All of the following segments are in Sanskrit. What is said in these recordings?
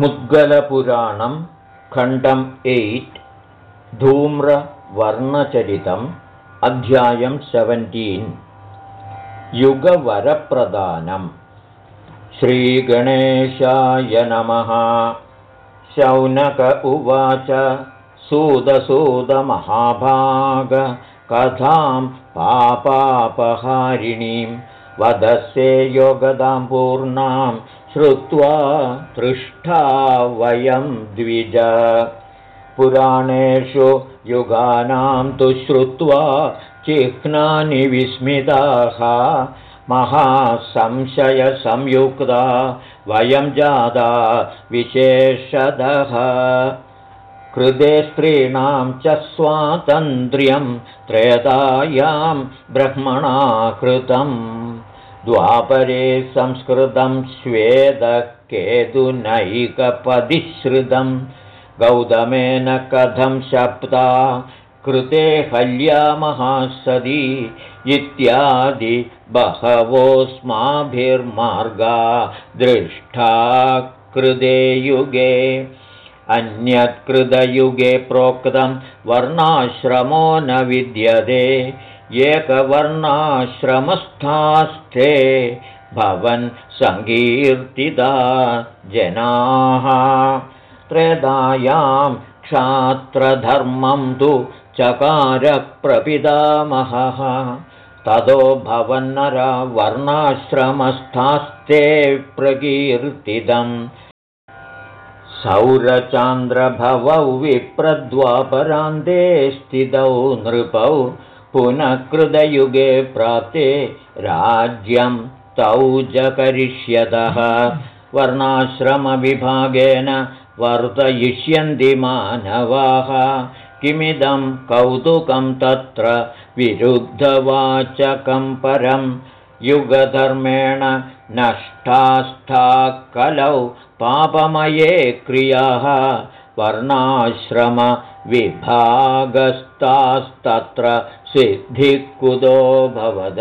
मुद्गलपुराणं खण्डम् एय्ट् धूम्रवर्णचरितम् अध्यायं सेवेण्टीन् युगवरप्रदानम् श्रीगणेशाय नमः। शौनक उवाच सुदसुदमहाभागकथां पापापहारिणीं वदस्ये योगदां पूर्णां श्रुत्वा तृष्ठा वयं द्विज। पुराणेषु युगानां तु श्रुत्वा चिह्नानि विस्मिताः। महासंशयसंयुक्ता वयं जादा विशेषदः। कृते स्त्रीणां च स्वातन्त्र्यं त्रेतायां ब्रह्मणा कृतम् द्वापरे संस्कृतं स्वेदकेतुनैकपदिश्रुतं गौतमेन कथं शप्ता कृते हल्यामहासदी इत्यादि बहवोऽस्माभिर्मार्गा दृष्टा कृते युगे। अन्यत्कृतयुगे प्रोक्तं वर्णाश्रमो न विद्यते एकवर्णाश्रमस्थास्थे भवन् सङ्कीर्तिता जनाः। त्रेदायां क्षात्रधर्मं तु चकारप्रपितामहः ततो भवन्नरा वर्णाश्रमस्थास्ते प्रकीर्तितम् सौरचान्द्रभवौ विप्रद्वापरान्ते स्थितौ नृपौ पुनः कृतयुगे प्राप्ते राज्यं तौ च करिष्यतः वर्णाश्रमविभागेन वर्तयिष्यन्ति मानवाः। किमिदं कौतुकं तत्र विरुद्धवाचकं परं युगधर्मेण नष्टास्था कलौ पापमये क्रियाः वर्णाश्रमविभागस्तास्तत्र सिद्धिकुतो भवद।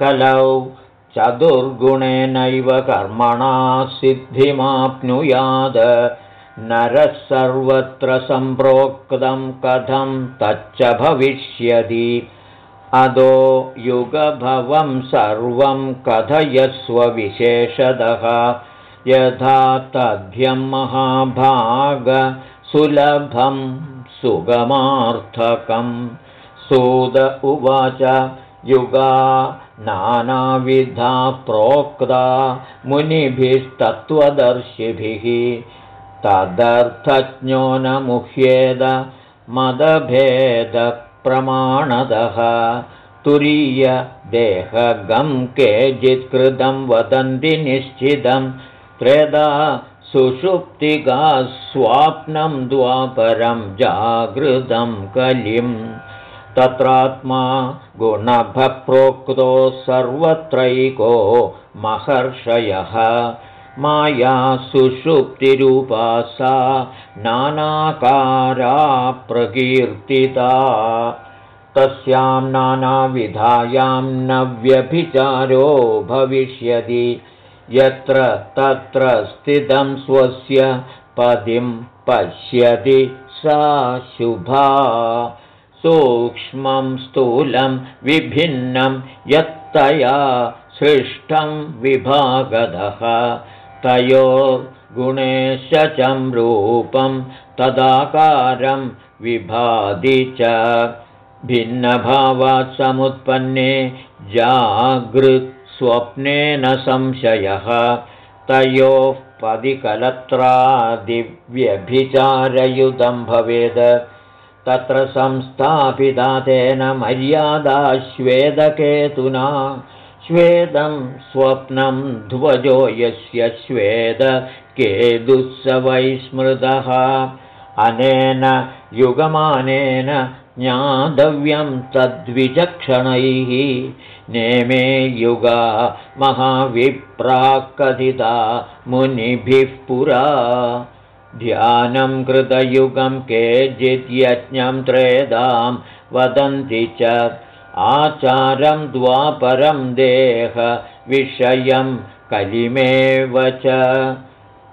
कलौ चतुर्गुणेनैव कर्मणा सिद्धिमाप्नुयाद। नरः सर्वत्र सम्प्रोक्तं कथं तच्च भविष्यति। अदो युगभवं सर्वं कथयस्वविशेषतः यथा तद्ध्यं महाभागसुलभं सुगमार्थकं सुद उवाच युगा नानाविधा प्रोक्ता मुनिभिस्तत्त्वदर्शिभिः। तदर्थज्ञो न मुह्येद मदभेदप्रमाणदः तुरीयदेहगं केचित्कृतं वदन्ति निश्चितं त्रेधा सुषुप्तिगा स्वाप्नं द्वापरं जागृतं कलिम्। तत्रात्मा गुणभप्रोक्तो सर्वत्रैको महर्षयः। माया सुषुप्तिरूपा सा नानाकारा प्रकीर्तिता। तस्यां नानाविधायां न व्यभिचारो भविष्यति यत्र तत्र स्थितं स्वस्य पदिं पश्यति सा शुभा। सूक्ष्मं स्थूलं विभिन्नं यत्तया सृष्टं विभागदः। तयोर्गुणेशचं रूपं तदाकारं विभाति च। भिन्नभावात् समुत्पन्ने जागृत्स्वप्नेन संशयः। तयोः पदिकलत्रादिव्यभिचारयुतं भवेद्। तत्र संस्थापिता तेन मर्यादाश्वेदकेतुना श्वेदं स्वप्नं ध्वजो यस्य श्वेदकेतुः स्मृतः। अनेन युगमानेन ज्ञातव्यं तद्विचक्षणैः। नेमे युगा महाविप्राक्कथिता मुनिभिः पुरा। ध्यानं कृतयुगं केचिद्यज्ञं त्रेदां वदन्ति च। आचारं द्वापरं देहविषयं कलिमेव च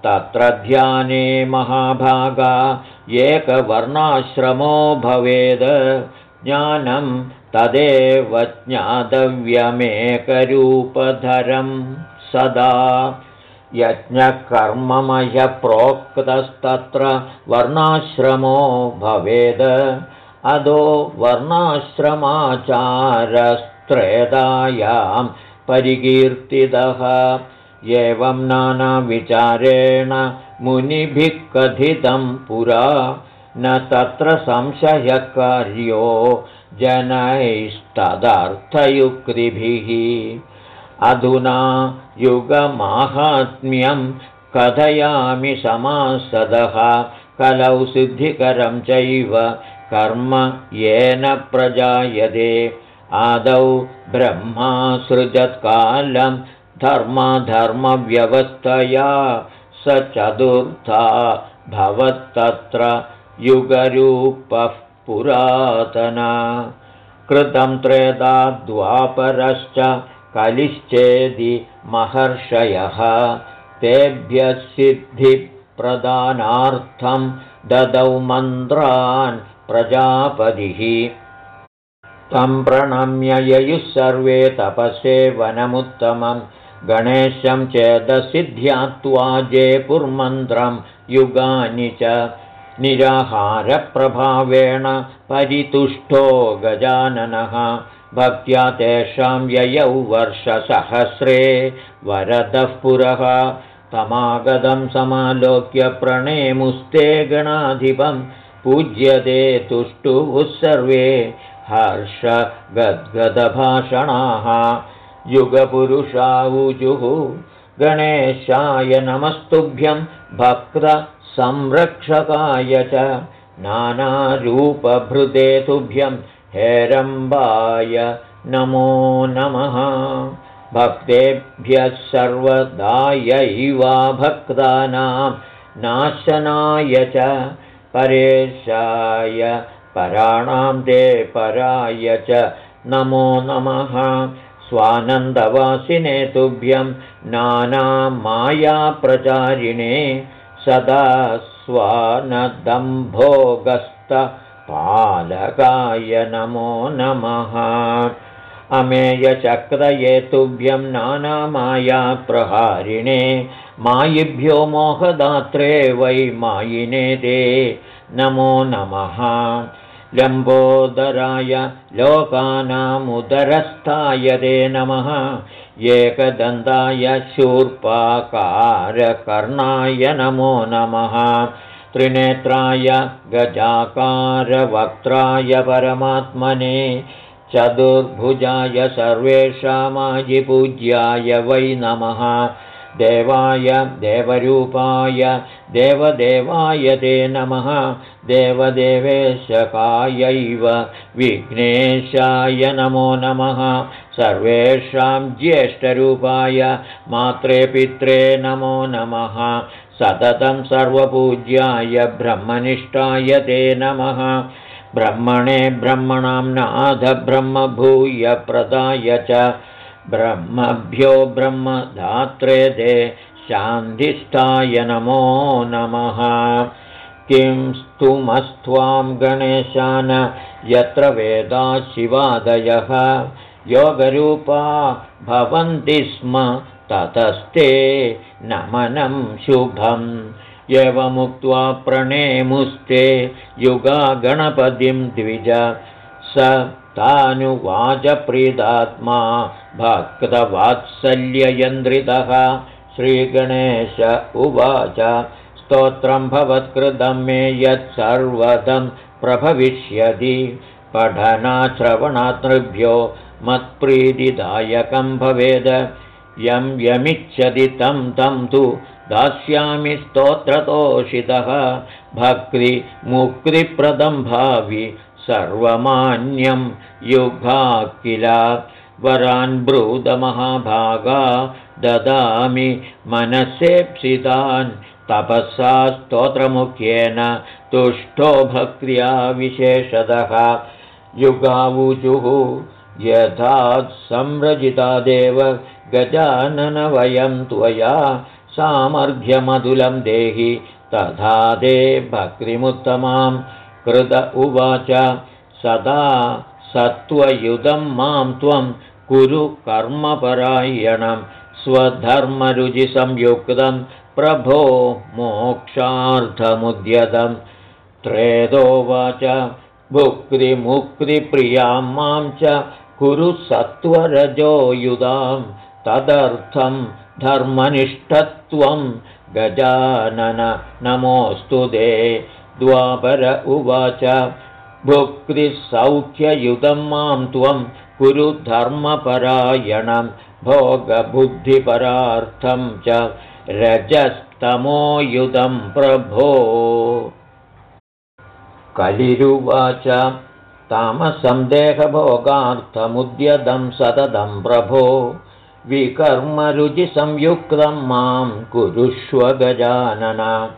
तत्र ध्याने महाभागा एकवर्णाश्रमो भवेद्। ज्ञानं तदेव ज्ञातव्यमेकरूपधरं सदा। यज्ञकर्ममयप्रोक्तस्तत्र वर्णाश्रमो भवेद्। अदो वर्णाश्रमाचारस्त्रेदायां परिकीर्तितः एवं नानाविचारेण मुनिभिः कथितं पुरा। न तत्र संशयकार्यो जनैस्तदर्थयुक्तिभिः। अधुना युगमाहात्म्यं कथयामि समासदः। कलौ सिद्धिकरं चैव कर्म येन प्रजायते। आदौ ब्रह्मासृजत्कालं धर्मधर्मव्यवस्थया स चतुर्था भवत्तत्र युगरूपः पुरातना। कृतं त्रेधा द्वापरश्च कलिश्चेदि महर्षयः। तेभ्यः सिद्धिप्रदानार्थं ददौ मन्त्रान् प्रजापतिः। तं प्रणम्य ययुः सर्वे तपसे वनमुत्तमं गणेशं चेदसि ध्यात्वा जयपुर्मन्त्रं युगानि च निराहारप्रभावेण परितुष्टो गजाननः। भक्त्या तेषां ययौ वर्षसहस्रे वरदः पुरः। तमागतं समालोक्य प्रणेमुस्ते गणाधिपं पूज्यते तुष्टुः सर्वे। हर्षगद्गदभाषणाः युगपुरुषावुजुः। गणेशाय नमस्तुभ्यं भक्तसंरक्षकाय च नानारूपभृते तुभ्यं हेरम्बाय नमो नमः। भक्तेभ्यः सर्वदायैवा भक्तानां नाशनाय च परेशाय पराणां ते पराय च नमो नमः स्वानन्दवासिने तुभ्यं नानामायाप्रचारिणे सदा स्वानदम्भोगस्तपालकाय नमो नमः। अमेयचक्रये तुभ्यं नानामायाप्रहारिणे मायिभ्यो मोहदात्रे वै मायिने ते नमो नमः लम्बोदराय लोकानामुदरस्थाय ते नमः। एकदन्ताय शूर्पाकारकर्णाय नमो नमः। त्रिनेत्राय गजाकारवक्त्राय परमात्मने। चतुर्भुजाय सर्वेषामाजिपूज्याय वै नमः देवाय देवरूपाय देवदेवाय ते नमः। देवदेवेशकायैव विघ्नेशाय नमो नमः। सर्वेषां ज्येष्ठरूपाय मात्रे पित्रे नमो नमः। सततं सर्वपूज्याय ब्रह्मनिष्ठाय ते नमः। ब्रह्मणे ब्रह्मणां नाथब्रह्मभूयप्रदाय च ब्रह्मभ्यो ब्रह्मधात्रे ते शान्तिष्ठाय नमो नमः। किं स्तुमस्त्वां गणेशान यत्र वेदा शिवादयः। योगरूपा भवन्ति स्म ततस्ते नमनं शुभम्। एवमुक्त्वा प्रणेमुस्ते युगा गणपतिं द्विज। स तानुवाचप्रीदात्मा भक्तवात्सल्ययन्द्रितः। श्रीगणेश उवाच स्तोत्रं भवत्कृतं मे यत्सर्वदं प्रभविष्यति। पठनाश्रवणातृभ्यो मत्प्रीतिदायकं भवेद। यं यमिच्छति तं तं तु दास्यामि स्तोत्रतोषितः। भक्तिमुक्तिप्रदं भावि सर्वमान्यं युगा किल वरान् ब्रूदमहाभागा ददामि मनसेप्सितान् तपःसा स्तोत्रमुख्येन तुष्टो भक्त्या विशेषतः। युगावुजुः यथा संरचितादेव गजाननवयं त्वया सामर्थ्यमधुलं देहि तथा दे भक्तिमुत्तमां कृत उवाच सदा सत्त्वयुधं मां त्वं कुरु कर्मपरायणं। स्वधर्मरुचिसंयुक्तं प्रभो मोक्षार्थमुद्यतं। त्रेदोवाच भुक्तिमुक्तिप्रियां मां च कुरु सत्त्वरजोयुधां तदर्थं धर्मनिष्ठत्वं गजानन नमोऽस्तु दे द्वापर उवाच। भुक्तिसौख्ययुतं मां त्वं कुरु धर्मपरायणं भोगबुद्धिपरार्थं च रजस्तमोयुधं प्रभो। कलिरुवाच तामसं देहभोगार्थमुद्यतं सततं प्रभो। विकर्मरुचिसंयुक्तं मां कुरुष्व गजानन।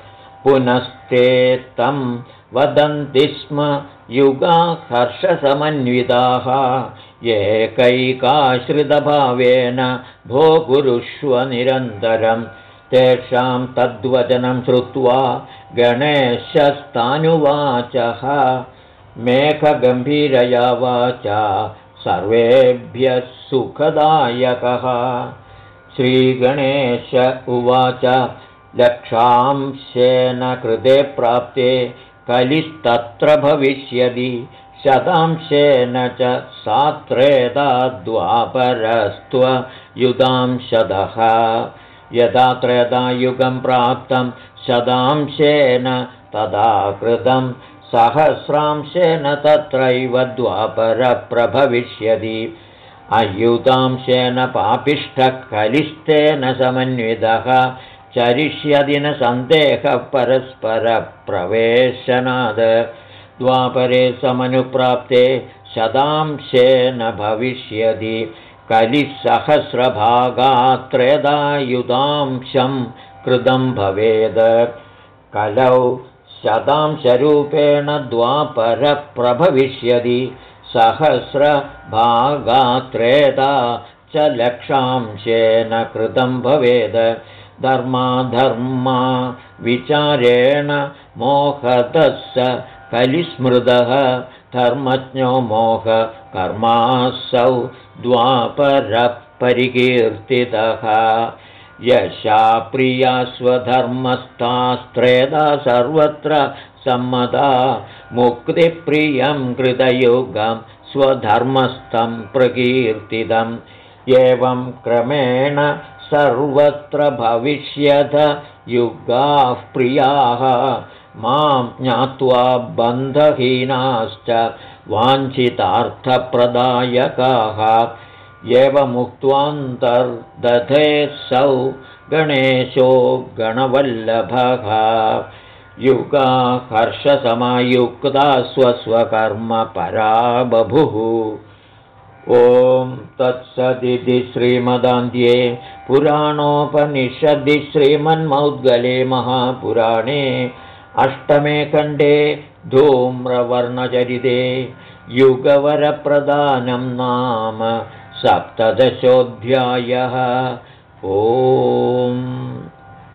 पुनस्ते तं वदन्ति स्म युगाहर्षसमन्विताः एकैकाश्रितभावेन भो कुरुष्व निरन्तरं तेषां तद्वचनं श्रुत्वा गणेशस्तानुवाचः। मेघगम्भीरया वाचा सर्वेभ्यः सुखदायकः। श्रीगणेश उवाच लक्षांशेन कृते प्राप्ते कलिस्तत्र भविष्यति शतांशेन च सात्रेदाद्वापरस्त्वयुधांशदः यदा त्रेदायुगं प्राप्तं शतांशेन तदा कृतं सहस्रांशेन तत्रैव द्वापरप्रभविष्यति अयुतांशेन पापिष्ठः कलिस्तेन समन्वितः चरिष्यदि न सन्देहः परस्परप्रवेशनाद् द्वापरे समनुप्राप्ते शतांशेन भविष्यति। कलिसहस्रभागात्रेदायुधांशं कृतं भवेद्। कलौ शतांशरूपेण द्वापरप्रभविष्यति। सहस्रभागात्रेदा च लक्षांशेन कृतं भवेद् धर्माधर्मा विचारेण मोहतः कलिस्मृतः धर्मज्ञो मोहकर्मासौ द्वापरः परिकीर्तितः यशा प्रिया स्वधर्मस्थास्त्रेदा सर्वत्र सम्मता मुक्तिप्रियं कृतयुगं स्वधर्मस्थं प्रकीर्तितम् एवं क्रमेण सर्वत्र भविष्यथ युगाः प्रियाः। मां ज्ञात्वा बन्धहीनाश्च वाञ्छितार्थप्रदायकाः। एवमुक्त्वान्तर्दधेऽसौ गणेशो गणवल्लभः। युगा हर्षसमयुक्ता स्वस्वकर्मपरा बभुः ॐ तत्सदिति श्रीमदान्ध्ये पुराणोपनिषदि श्रीमन्मौद्गले महापुराणे अष्टमे खण्डे धूम्रवर्णचरिते युगवरप्रदानं नाम सप्तदशोऽध्यायः। ओम्